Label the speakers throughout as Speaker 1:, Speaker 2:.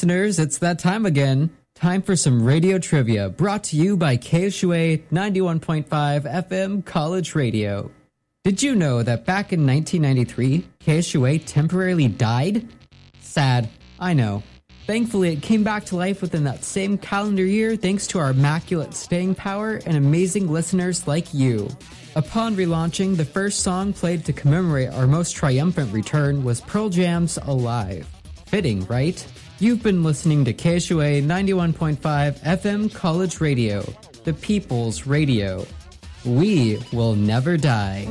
Speaker 1: Listeners, it's that time again. Time for some radio trivia brought to you by KSUA 91.5 FM College Radio. Did you know that back in 1993, KSUA temporarily died? Sad, I know. Thankfully, it came back to life within that same calendar year thanks to our immaculate staying power and amazing listeners like you. Upon relaunching, the first song played to commemorate our most triumphant return was Pearl Jam's Alive. Fitting, right? You've been listening to KSUA 91.5 FM College Radio, the people's radio. We will never die.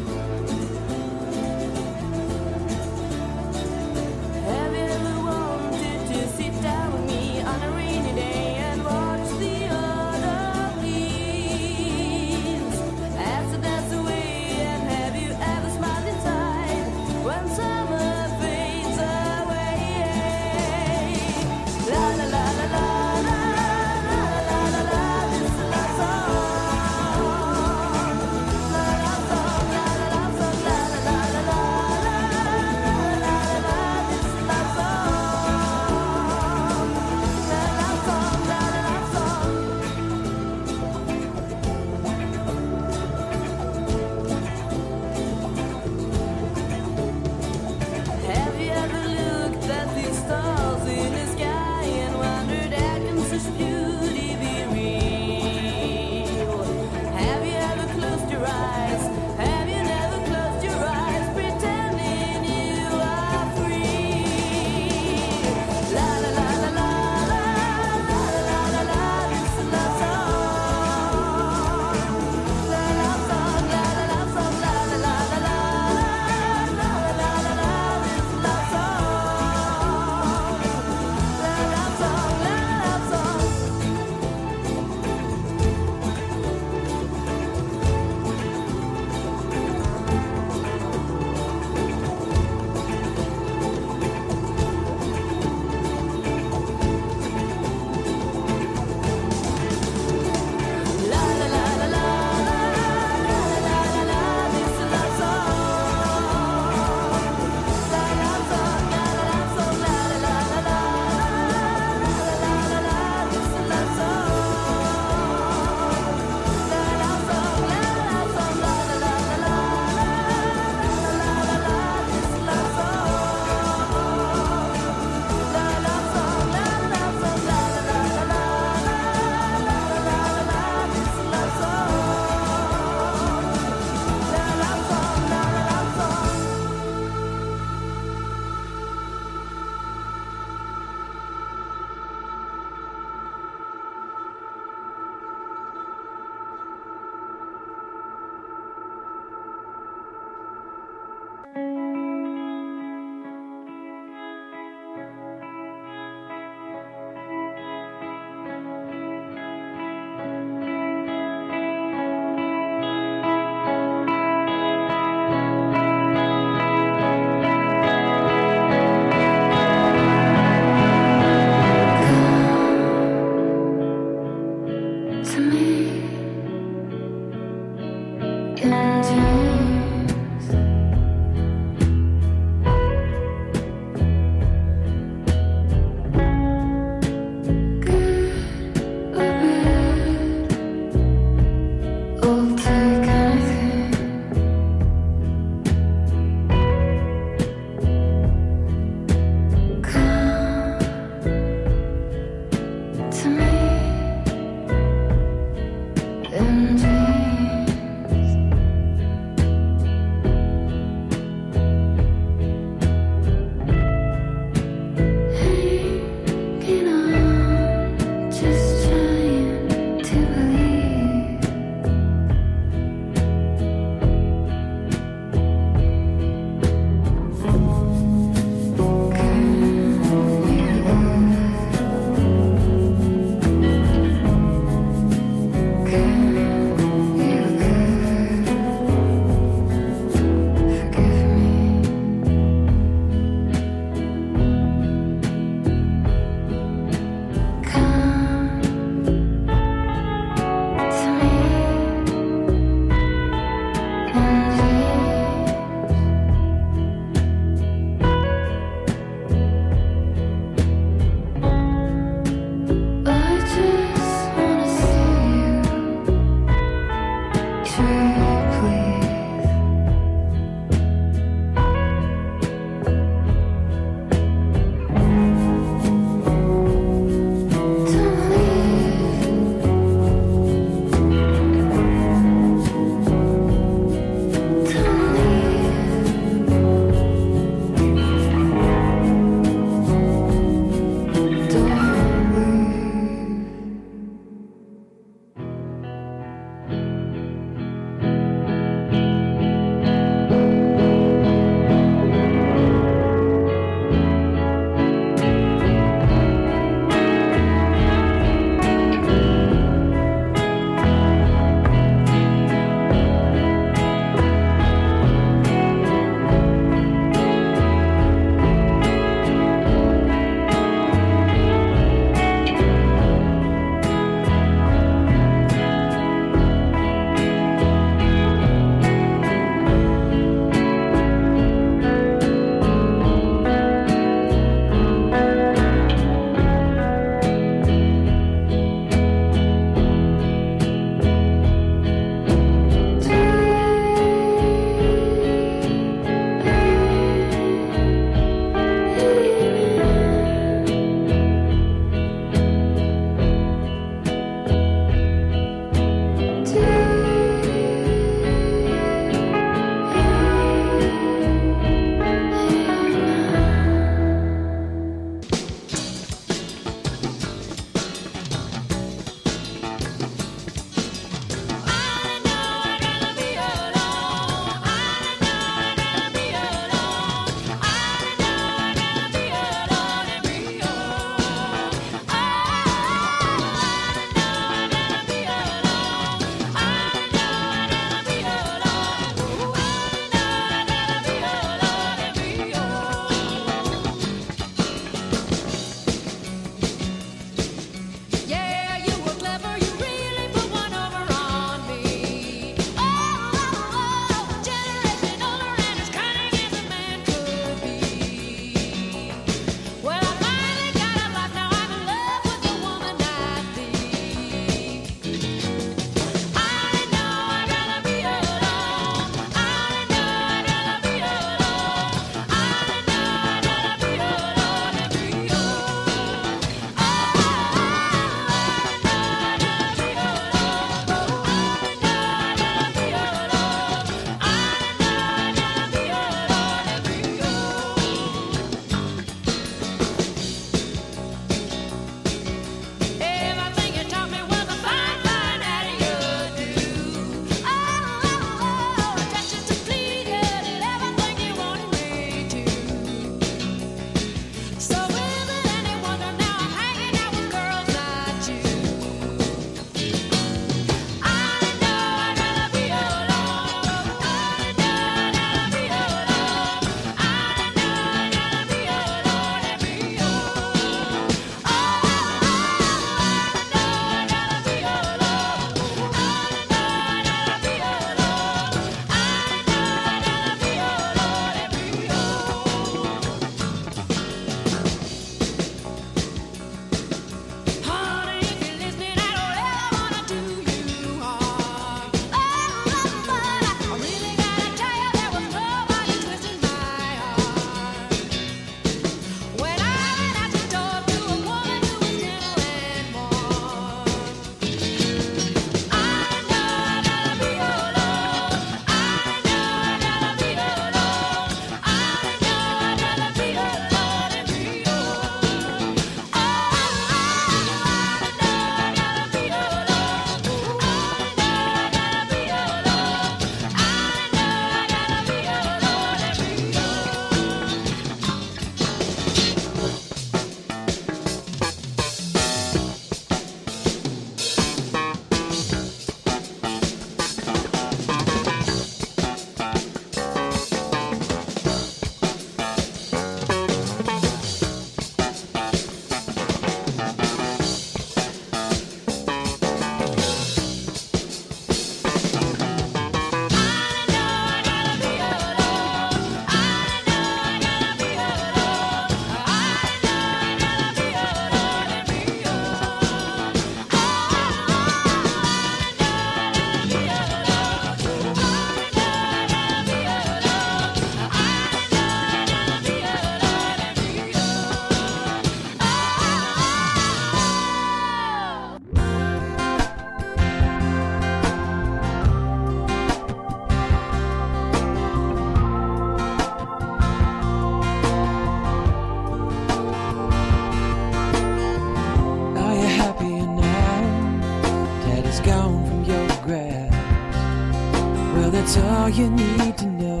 Speaker 2: Well,
Speaker 3: that's all you need to know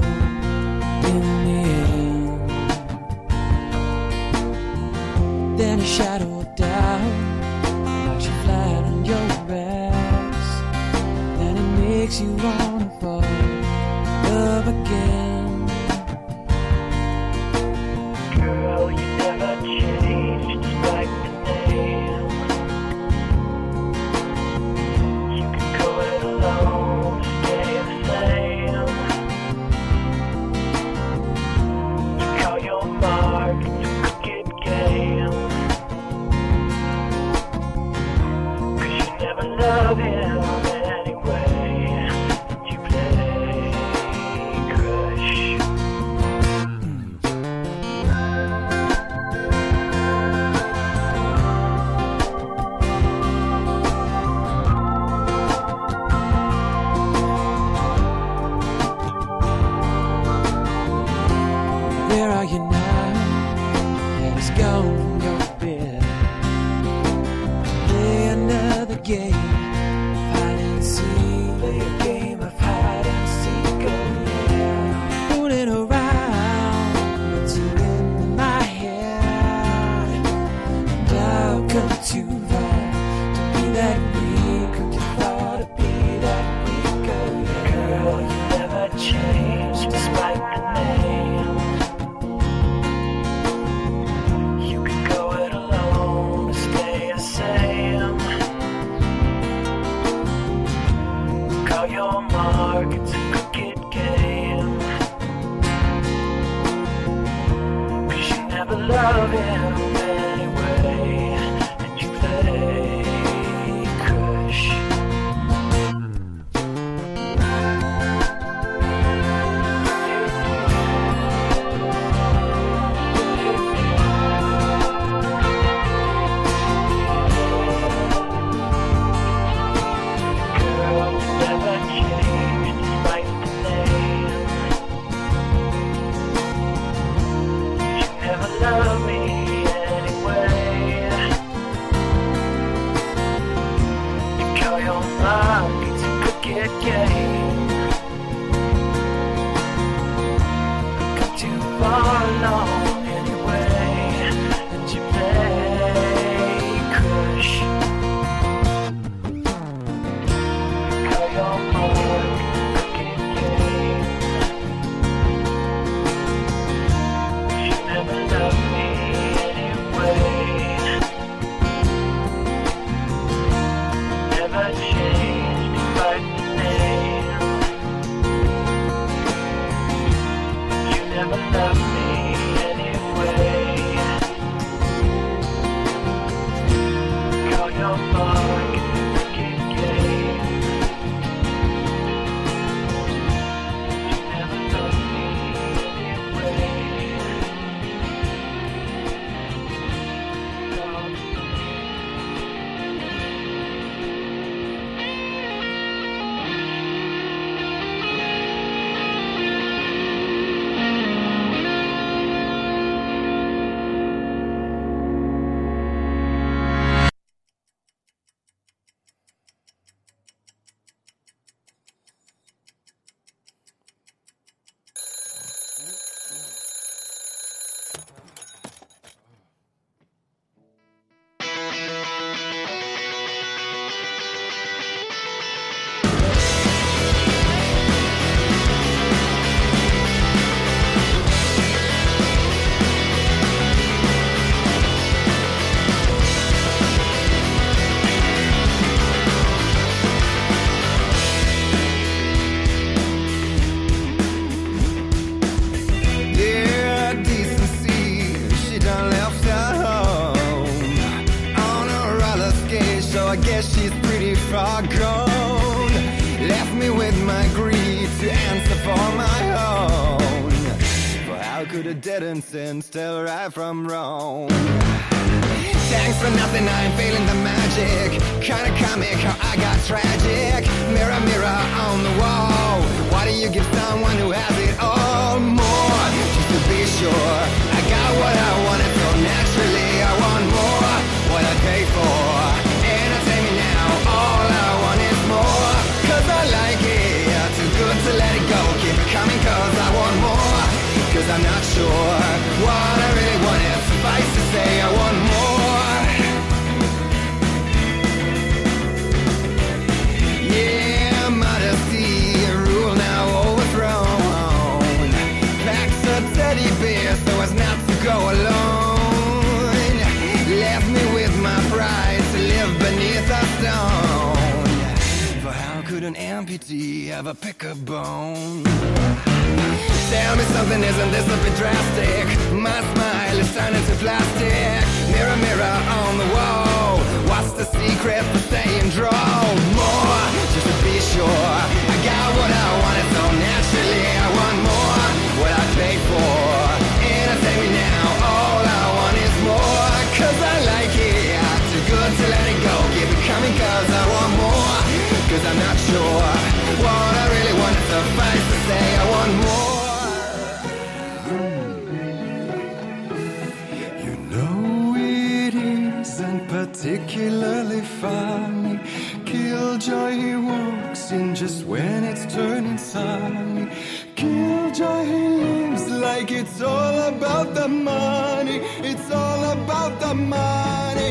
Speaker 3: in the end. Then a shadow of doubt knocks you flat on your ass. Then it makes you wanna fall up again.
Speaker 4: Amputee pick a bone? Tell me something, isn't this a bit drastic? My smile is turning to plastic. Mirror, mirror on the wall. What's the secret for staying drawn? More, just to be sure. I got what I wanted so naturally. I want more, what I paid for. Entertain me now, all I want is more. Cause I like it, too good to let it go. Keep it coming cause I want more. Cause I'm not sure Suffice to say, I want more. You know it isn't particularly funny. Killjoy he walks in just when it's turning sunny. Killjoy he lives like it's all about the money. It's all about the money.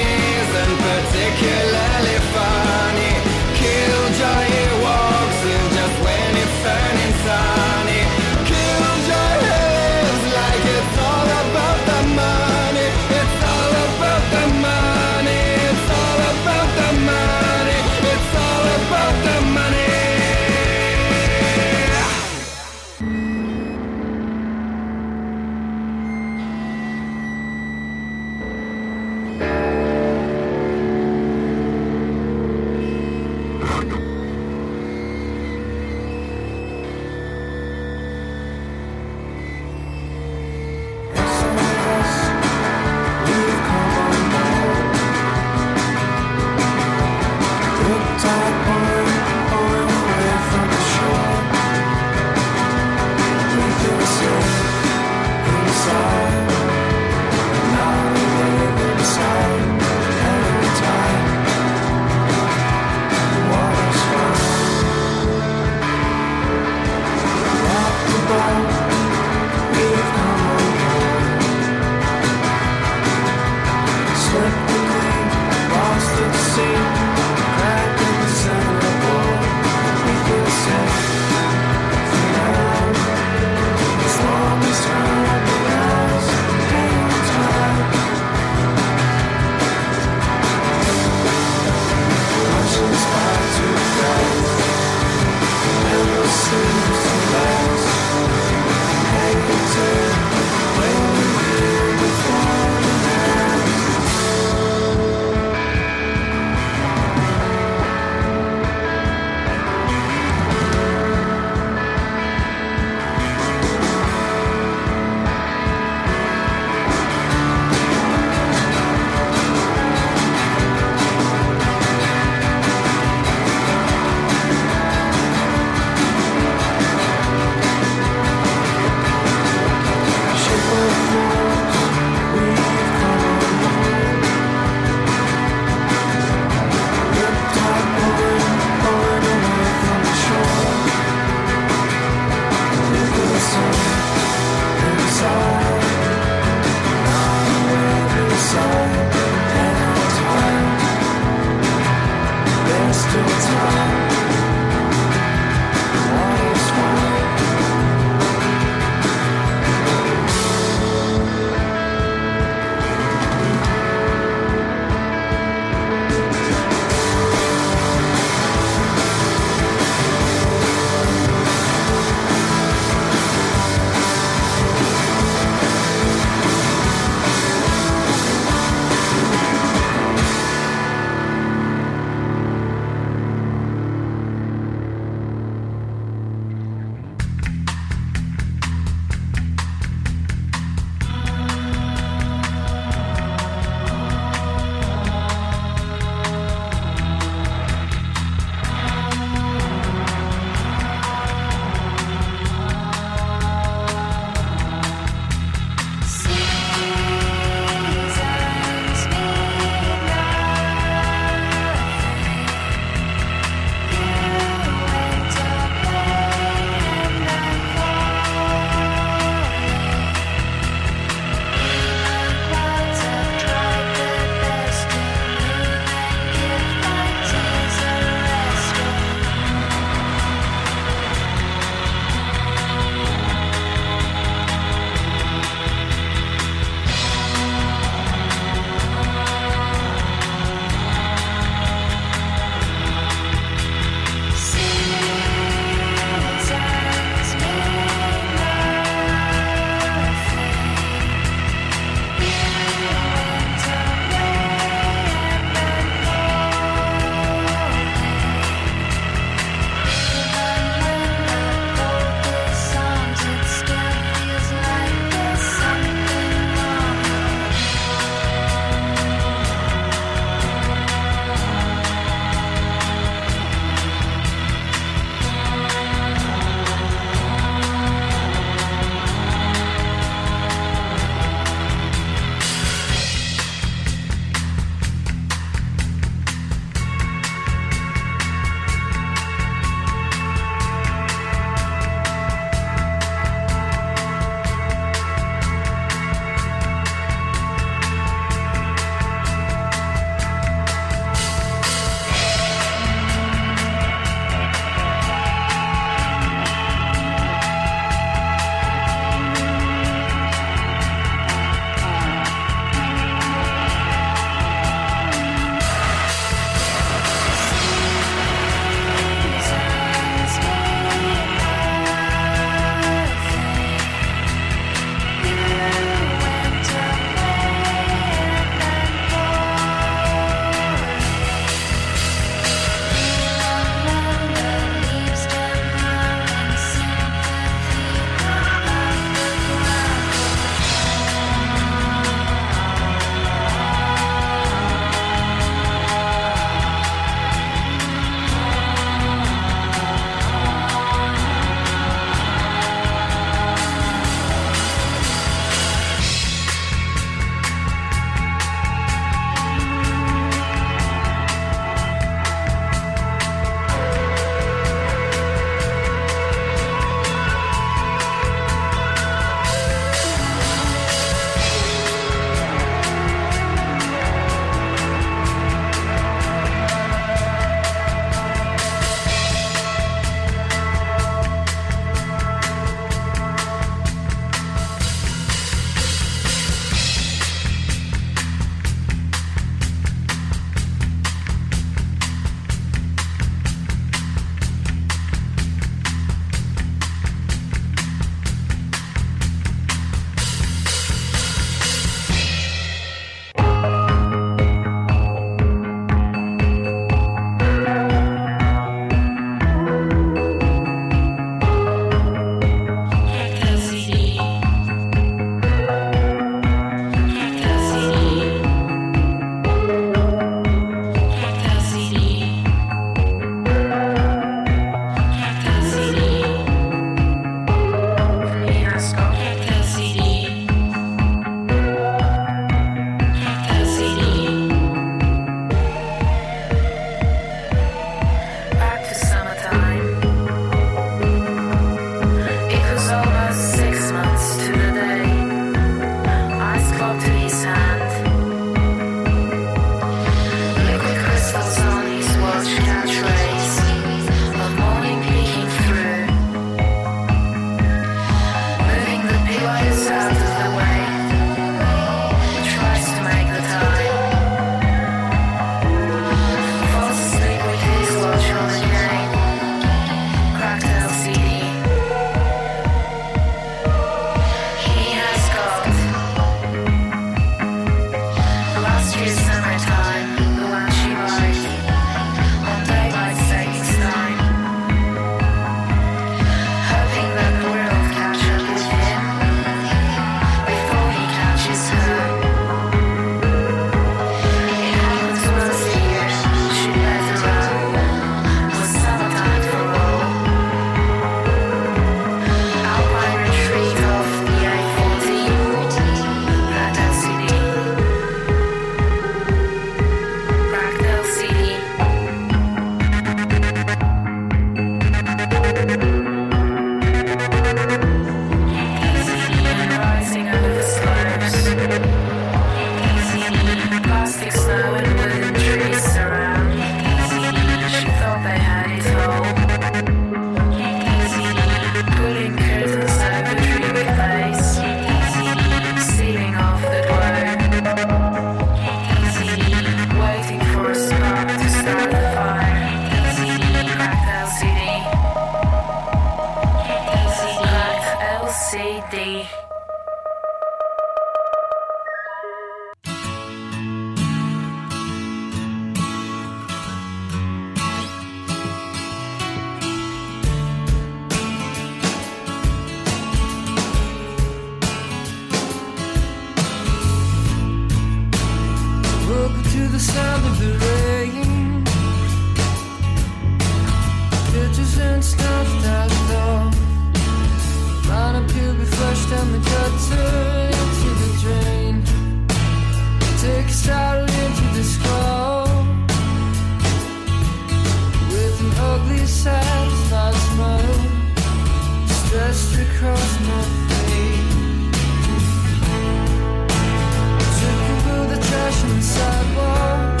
Speaker 3: Sidewalk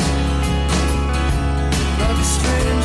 Speaker 3: like a stranger.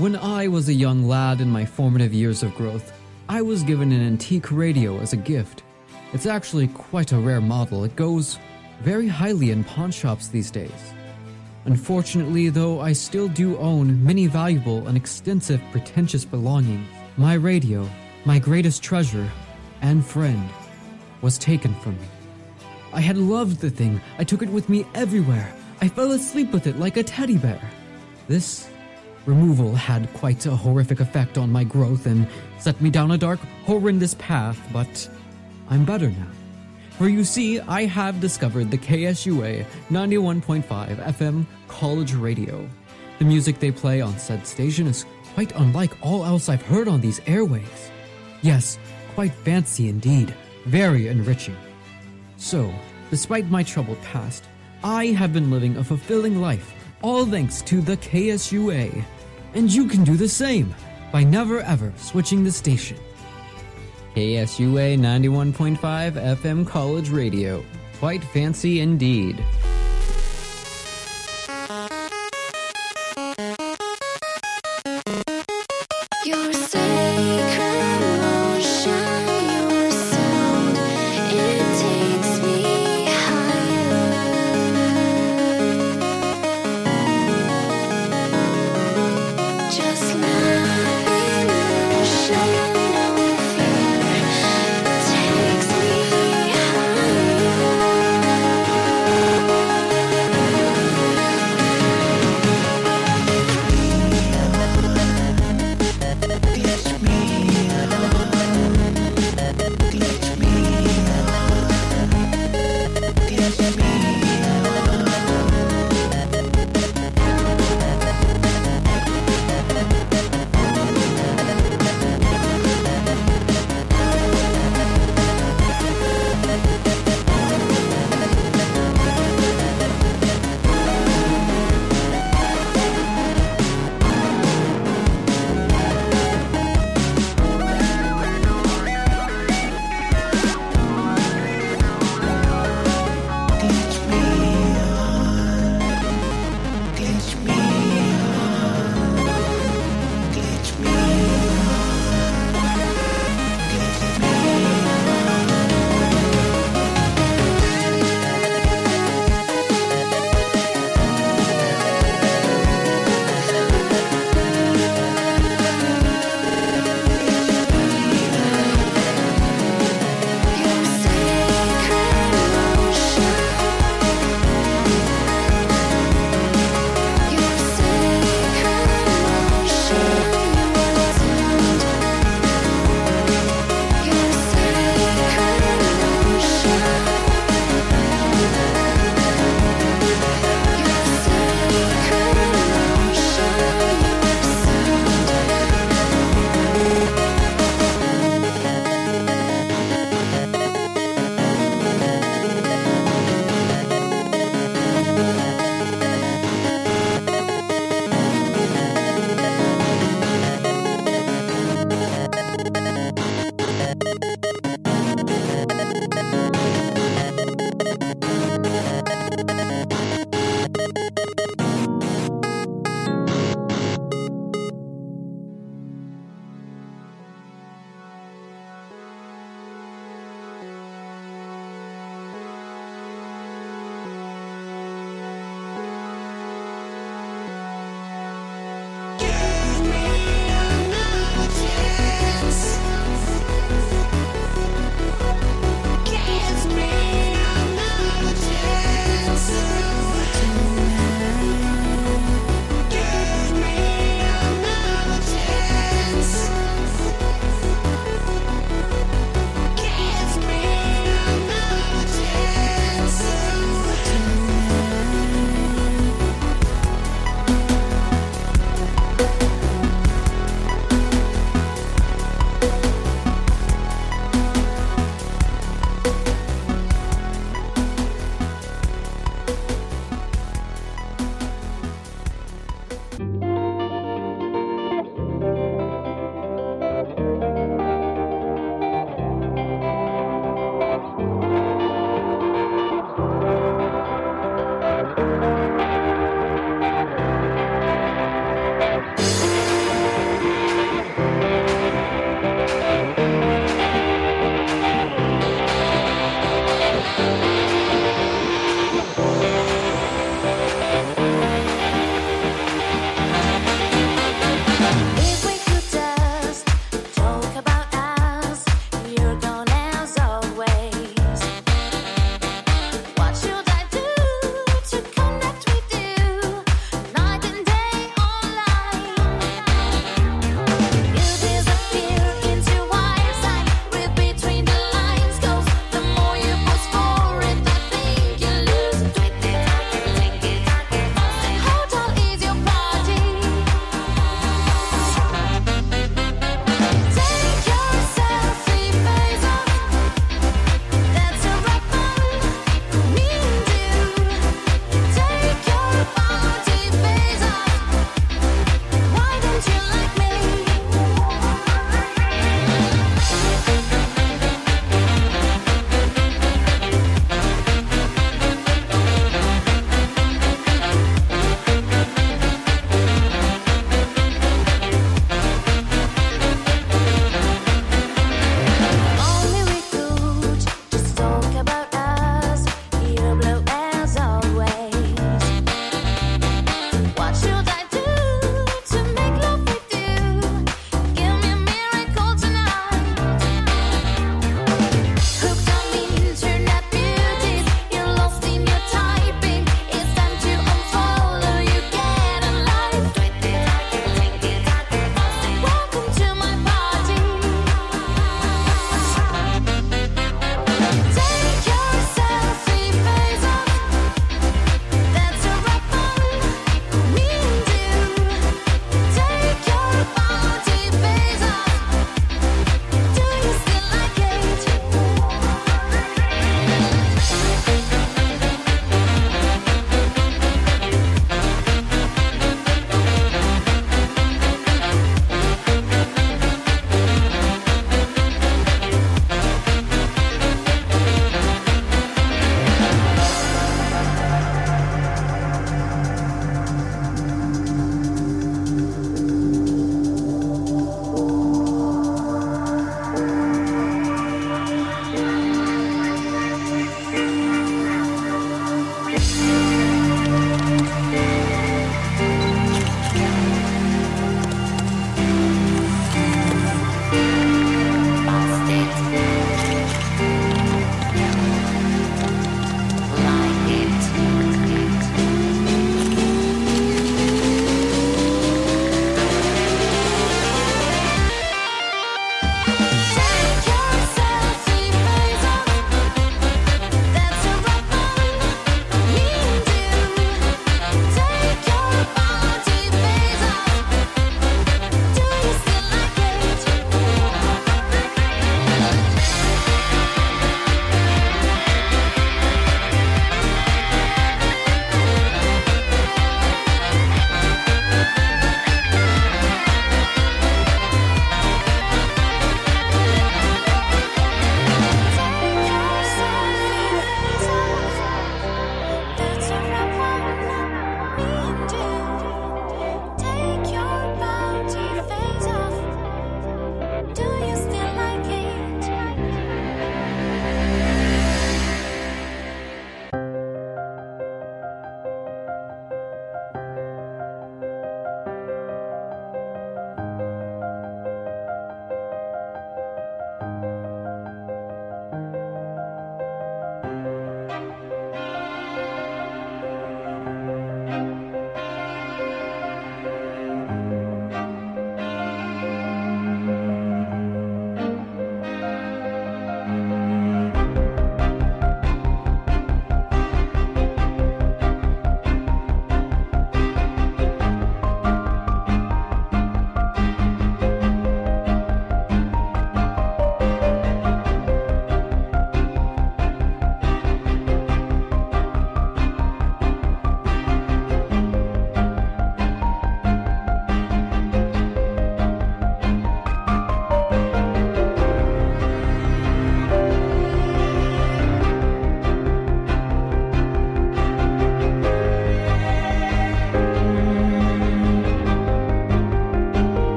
Speaker 1: When I was a young lad in my formative years of growth, I was given an antique radio as a gift. It's actually quite a rare model. It goes very highly in pawn shops these days. Unfortunately, though, I still do own many valuable and extensive pretentious belongings. My radio, my greatest treasure and friend, was taken from me. I had loved the thing. I took it with me everywhere. I fell asleep with it like a teddy bear. This removal had quite a horrific effect on my growth and set me down a dark, horrendous path, but I'm better now. For you see, I have discovered the KSUA 91.5 FM college radio. The music they play on said station is quite unlike all else I've heard on these airwaves. Yes, quite fancy indeed, very enriching. So, despite my troubled past, I have been living a fulfilling life, all thanks to the KSUA. And you can do the same by never ever switching the station. KSUA 91.5 FM College Radio. Quite fancy indeed.